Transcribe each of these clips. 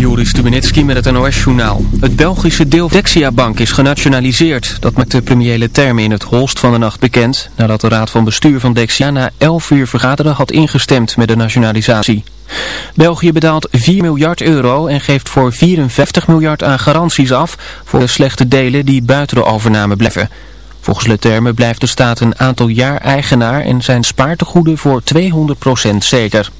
Joris Stubenitski met het NOS-journaal. Het Belgische deel Dexia Bank is genationaliseerd. Dat maakt de premiële termen in het holst van de nacht bekend... nadat de raad van bestuur van Dexia na 11 uur vergaderen had ingestemd met de nationalisatie. België betaalt 4 miljard euro en geeft voor 54 miljard aan garanties af... voor de slechte delen die buiten de overname blijven. Volgens de termen blijft de staat een aantal jaar eigenaar... en zijn spaartegoeden voor 200% zeker.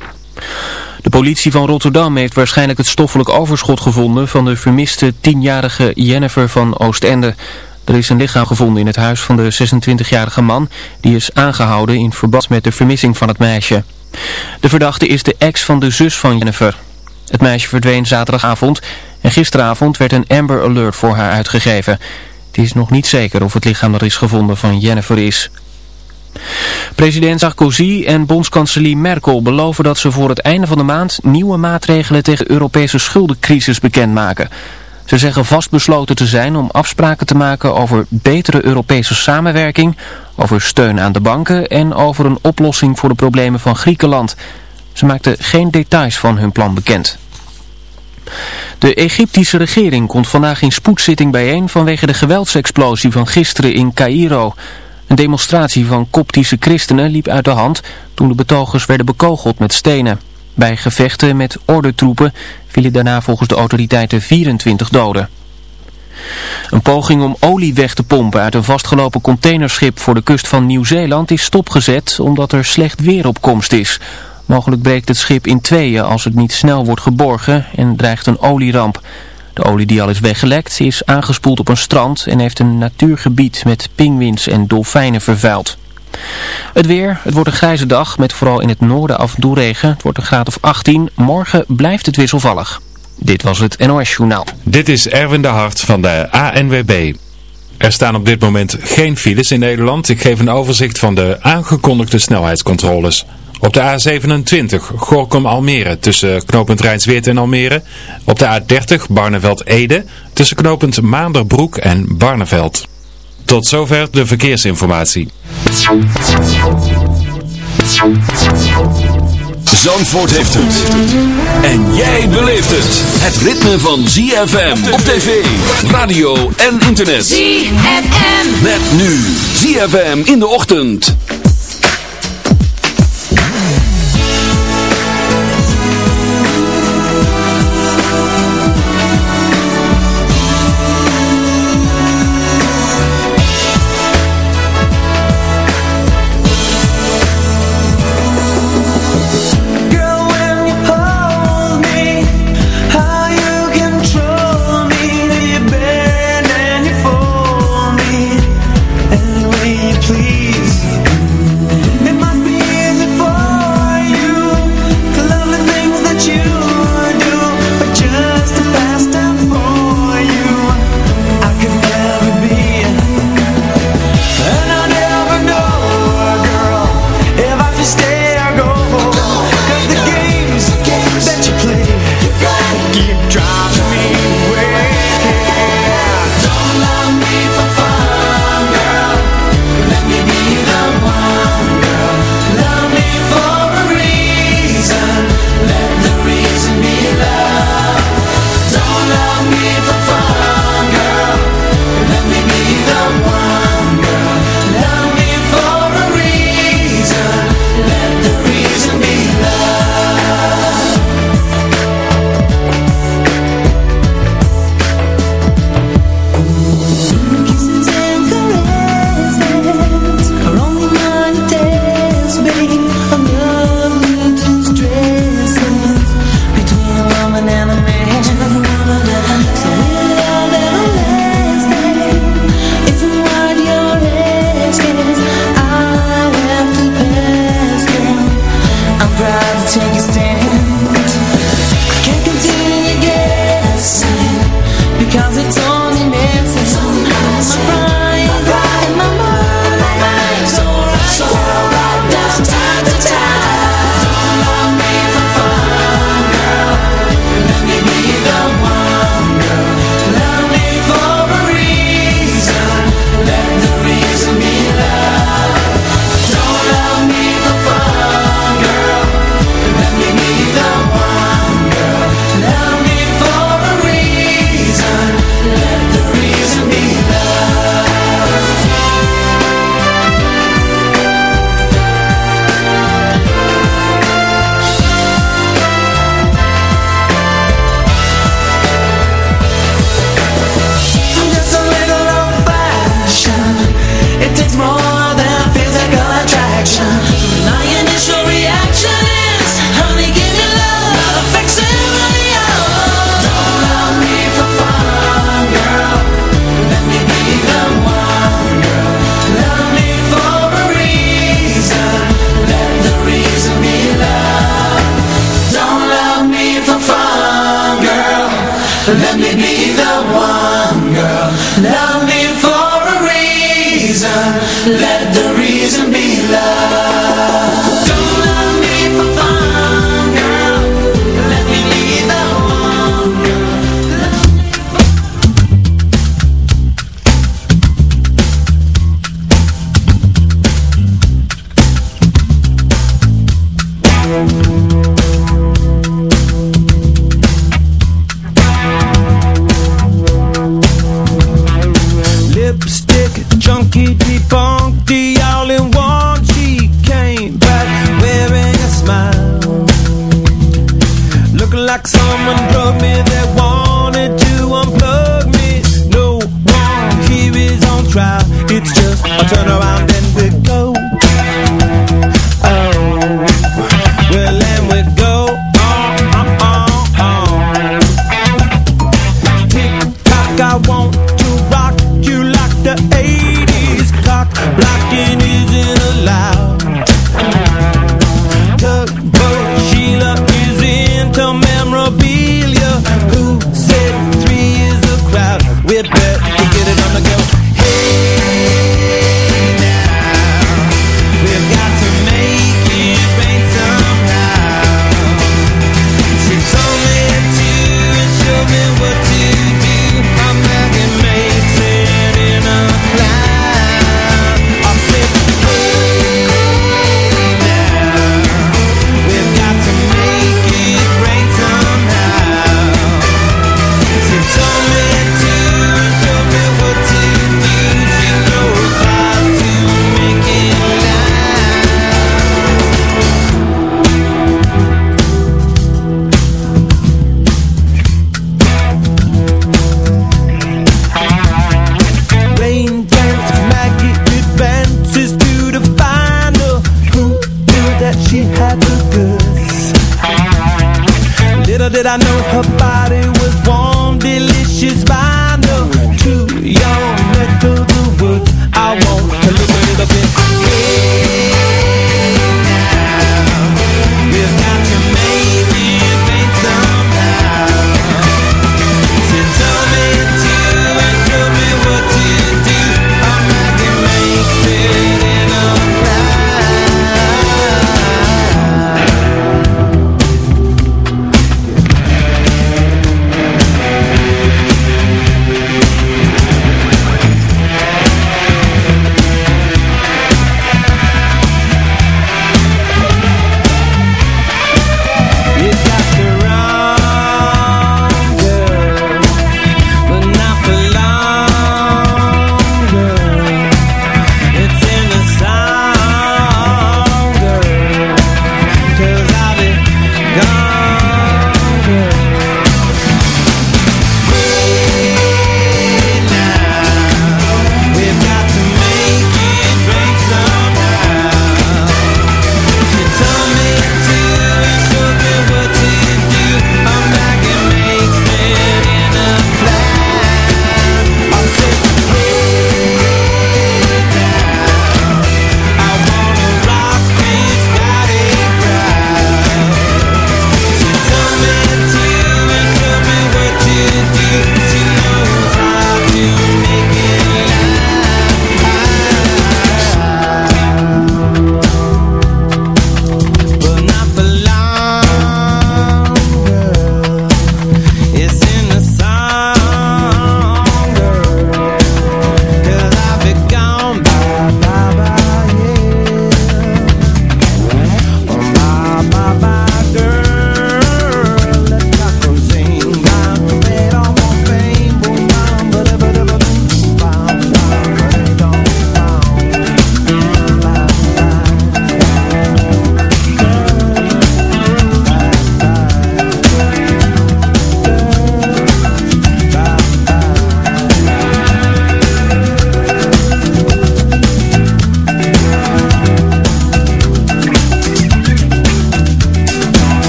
De politie van Rotterdam heeft waarschijnlijk het stoffelijk overschot gevonden van de vermiste tienjarige Jennifer van Oostende. Er is een lichaam gevonden in het huis van de 26-jarige man die is aangehouden in verband met de vermissing van het meisje. De verdachte is de ex van de zus van Jennifer. Het meisje verdween zaterdagavond en gisteravond werd een Amber Alert voor haar uitgegeven. Het is nog niet zeker of het lichaam dat is gevonden van Jennifer is. President Sarkozy en bondskanselier Merkel beloven dat ze voor het einde van de maand nieuwe maatregelen tegen de Europese schuldencrisis bekendmaken. Ze zeggen vastbesloten te zijn om afspraken te maken over betere Europese samenwerking, over steun aan de banken en over een oplossing voor de problemen van Griekenland. Ze maakten geen details van hun plan bekend. De Egyptische regering komt vandaag in spoedzitting bijeen vanwege de geweldsexplosie van gisteren in Cairo. Een demonstratie van koptische christenen liep uit de hand toen de betogers werden bekogeld met stenen. Bij gevechten met ordentroepen vielen daarna volgens de autoriteiten 24 doden. Een poging om olie weg te pompen uit een vastgelopen containerschip voor de kust van Nieuw-Zeeland is stopgezet omdat er slecht weer op komst is. Mogelijk breekt het schip in tweeën als het niet snel wordt geborgen en dreigt een olieramp. De olie die al is weggelekt is aangespoeld op een strand en heeft een natuurgebied met pinguïns en dolfijnen vervuild. Het weer, het wordt een grijze dag met vooral in het noorden af regen. Het wordt een graad of 18. Morgen blijft het wisselvallig. Dit was het NOS Journaal. Dit is Erwin de Hart van de ANWB. Er staan op dit moment geen files in Nederland. Ik geef een overzicht van de aangekondigde snelheidscontroles. Op de A27 Gorkum-Almere tussen knooppunt Rijnsweert en Almere. Op de A30 Barneveld-Ede tussen knooppunt Maanderbroek en Barneveld. Tot zover de verkeersinformatie. Zandvoort heeft het. En jij beleeft het. Het ritme van ZFM op tv, radio en internet. ZFM. Met nu ZFM in de ochtend.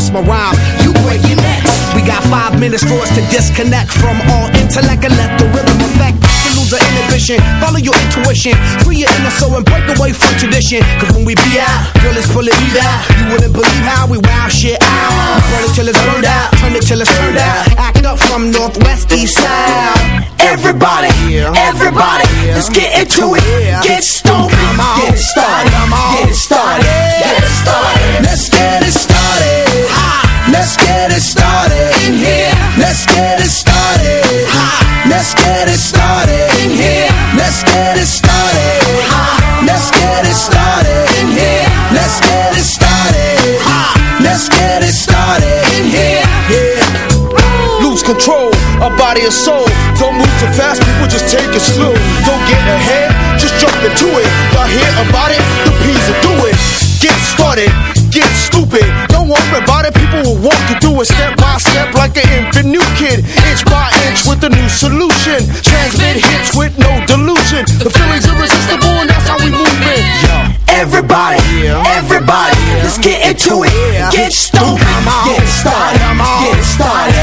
Bust my rhyme, you break your neck. We got five minutes for us to disconnect from all intellect and let the rhythm affect. To lose our inhibition, follow your intuition, free your inner soul and break away from tradition. Cause when we be out, girl, it's full of eat out. You wouldn't believe how we wow shit out. Burn it till it's burned out, turn it till it's turned out. Act up from northwest, east side. Everybody, everybody, let's get into it. Get stoked, get it started, get it started, get it started. Let's get it started. Let's get it started in here. Let's get it started. Let's get it started in here. Let's get it started. Let's get it started in here. Let's get it started. Let's get it started in here. Yeah. Lose control, a body and soul. Don't move too fast, people just take it slow. Don't get ahead, it step by step like an infant new kid. Inch by inch with a new solution. Transmit hits with no delusion. The feeling's irresistible and that's how we move it. Everybody, everybody, let's get into it. Get stoked, get started, get started,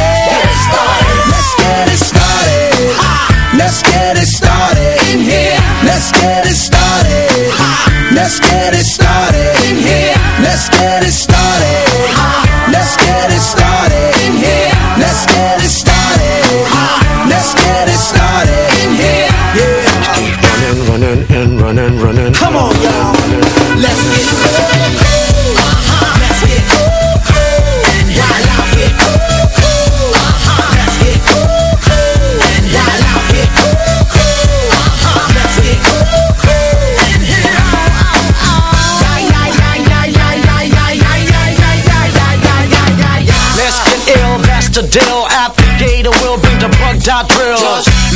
deal. Applicator will bring the bug dot drill.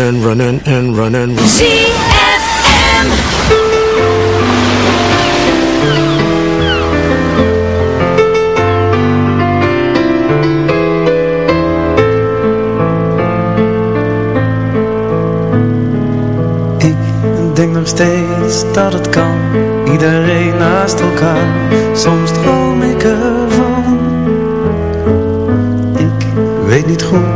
And running, running, and running, running. ZFM. Ik denk nog steeds dat het kan Iedereen naast elkaar Soms droom ik ervan Ik weet niet goed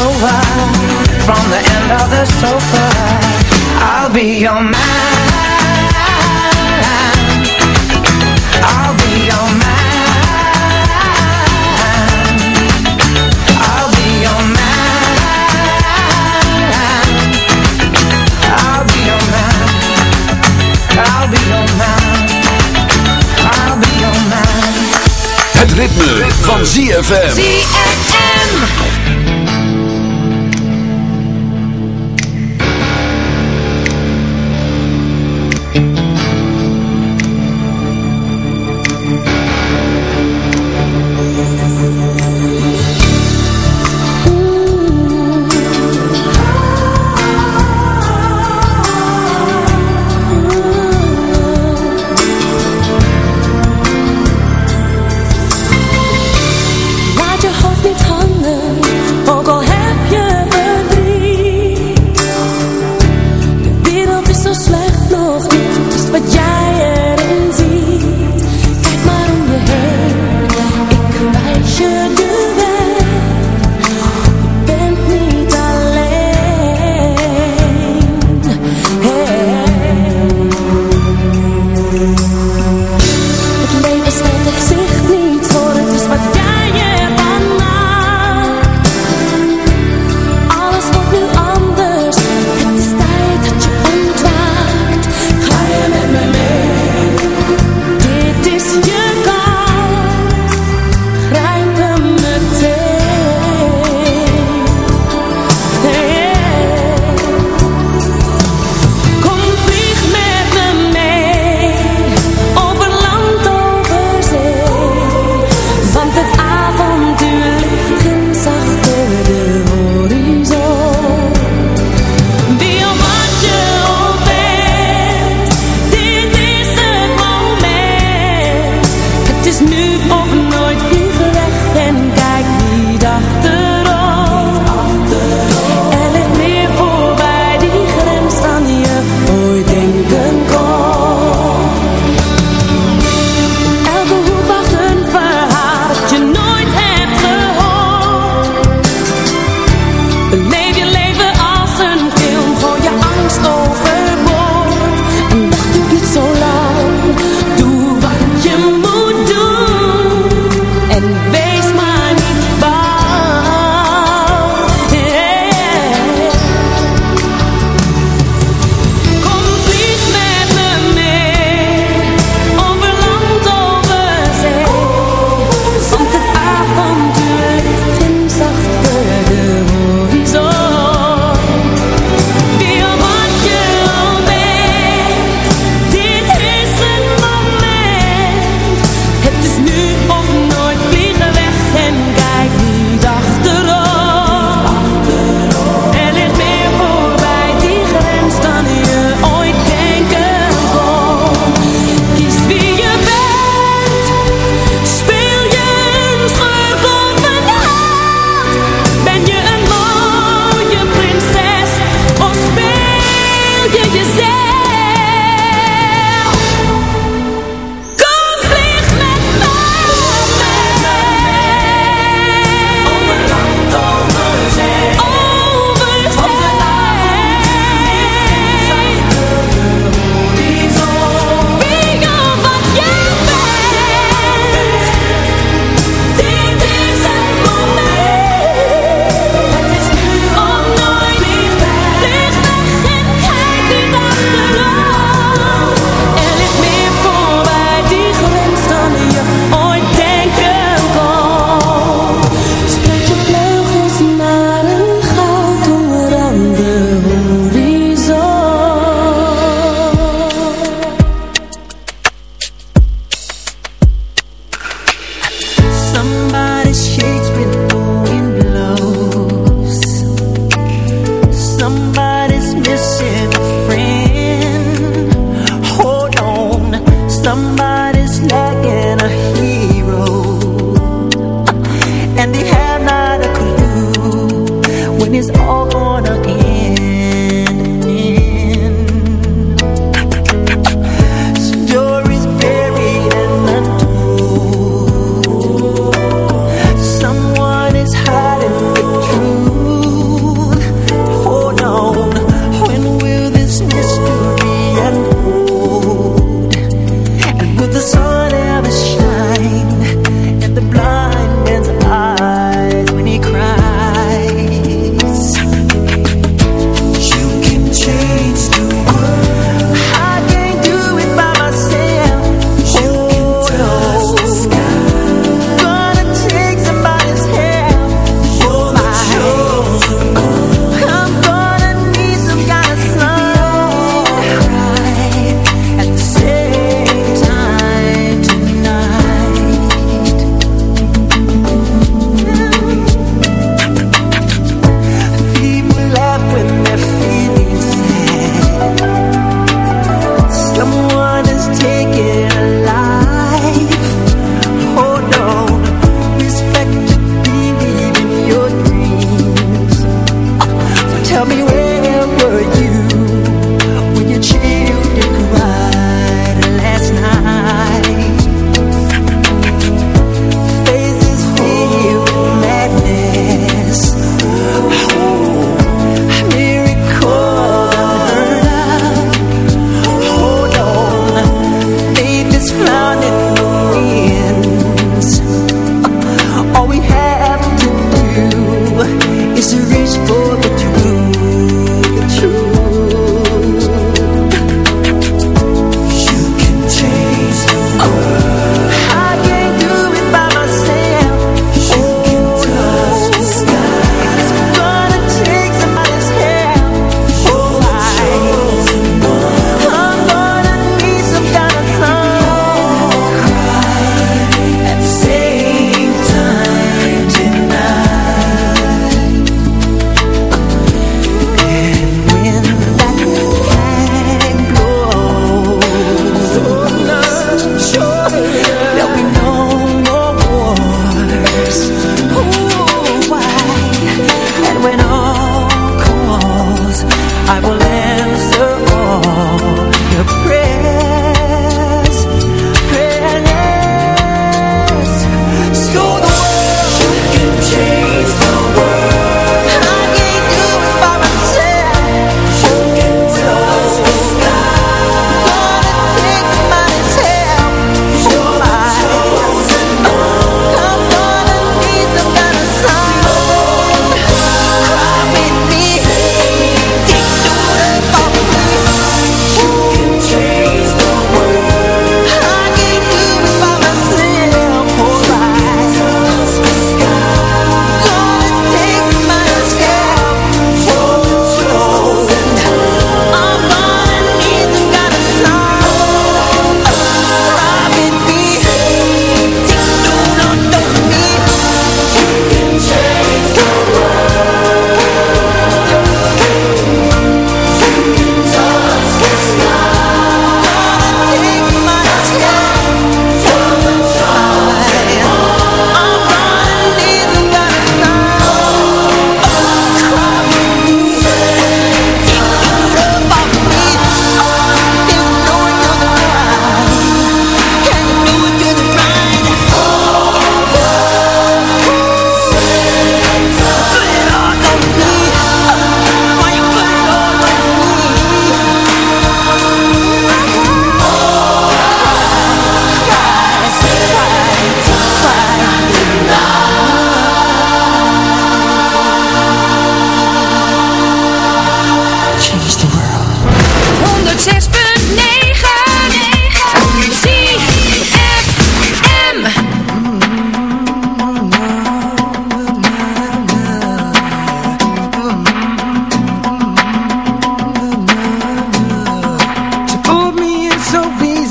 Het From the end of the sofa I'll be your man. Ritme, ritme. van ZFM.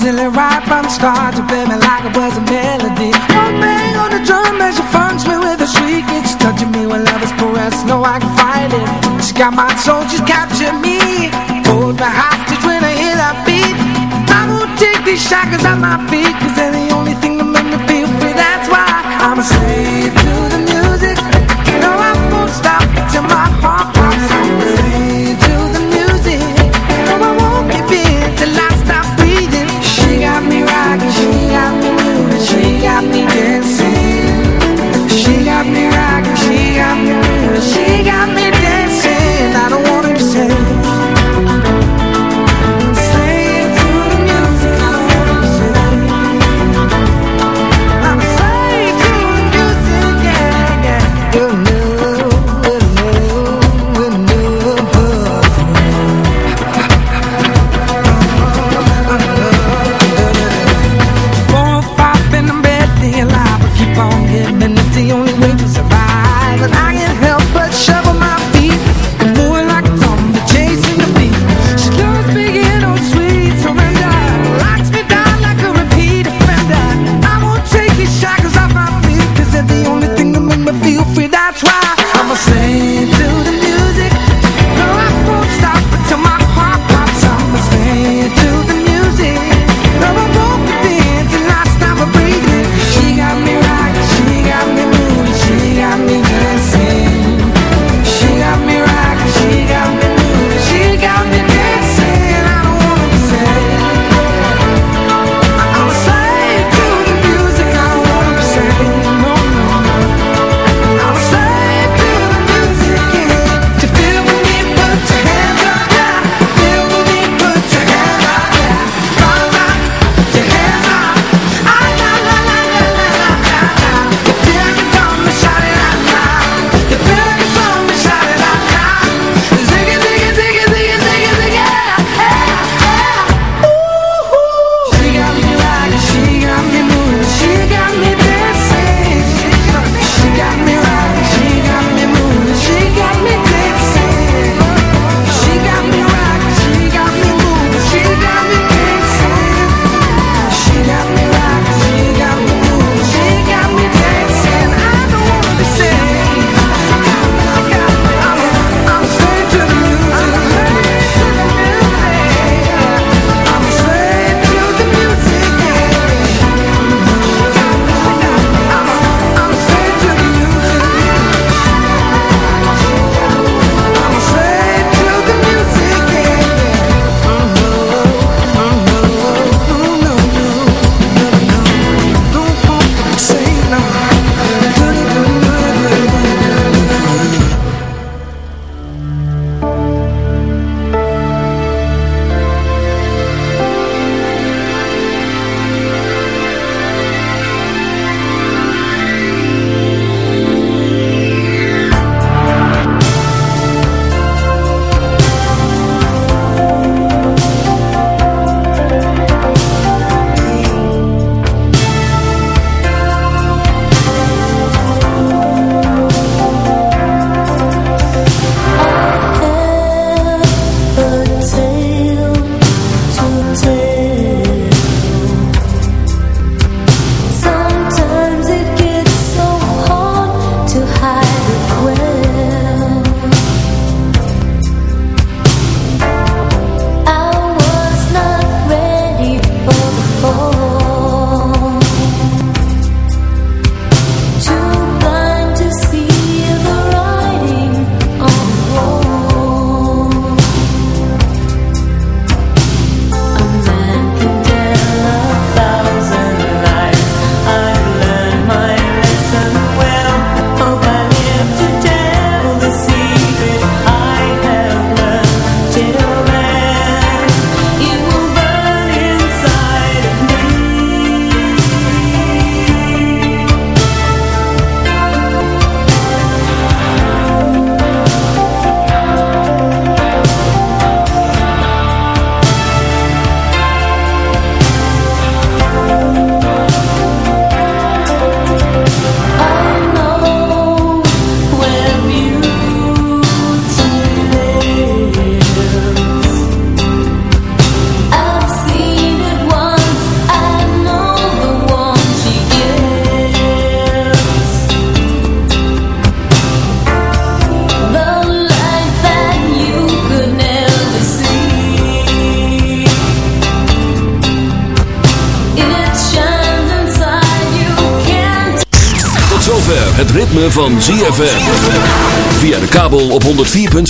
feeling right from the start You play me like it was a melody. One bang on the drum as she funks me with a shriek It's touching me when love is caressed, no I can fight it. She got my soul, she's captured me. Hold me hostage when I hear that beat. I won't take these shackles out my